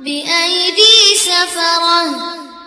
بأيدي سفرة